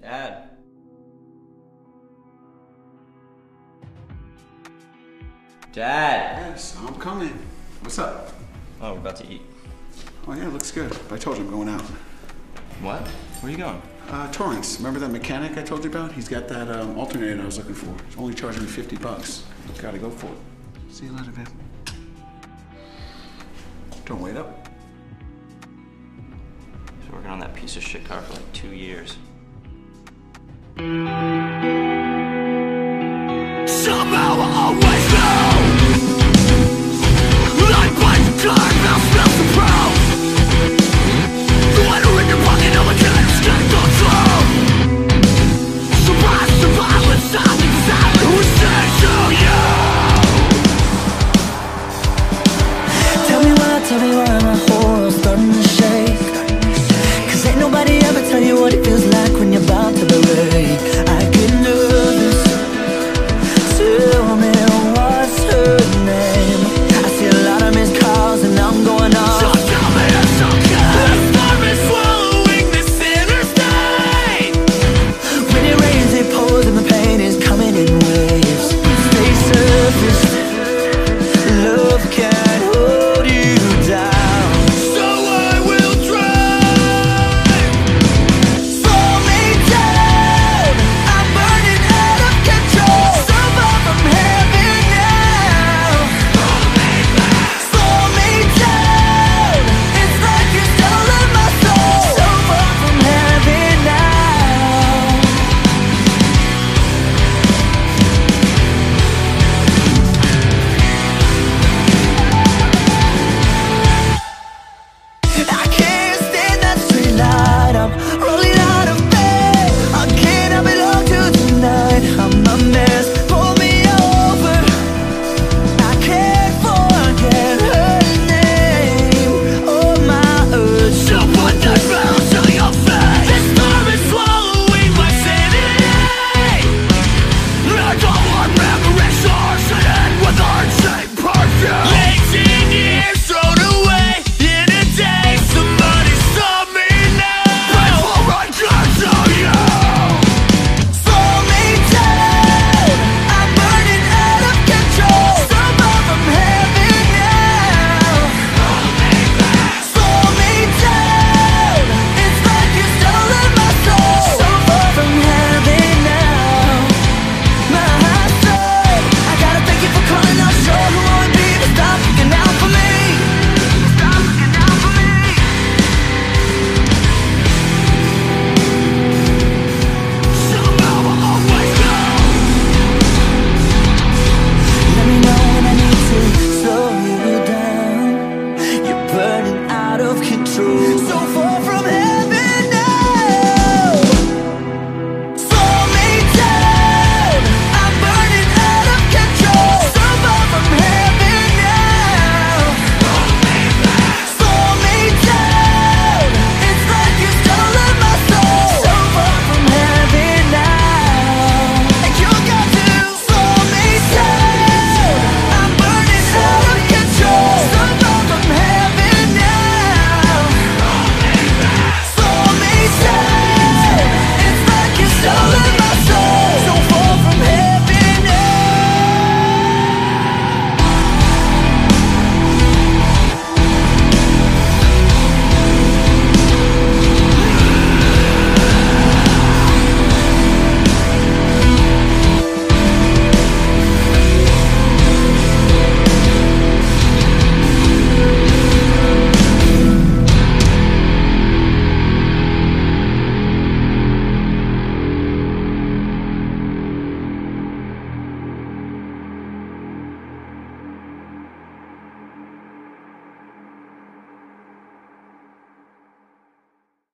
Dad. Dad. Yes, I'm coming. What's up? Oh, we're about to eat. Oh yeah, looks good. I told you I'm going out. What? Where are you going? Uh, Torrance, remember that mechanic I told you about? He's got that um, alternator I was looking for. He's only charging me 50 bucks. Gotta go for it. See you later, babe. Don't wait up. He's working on that piece of shit car for like two years. Somehow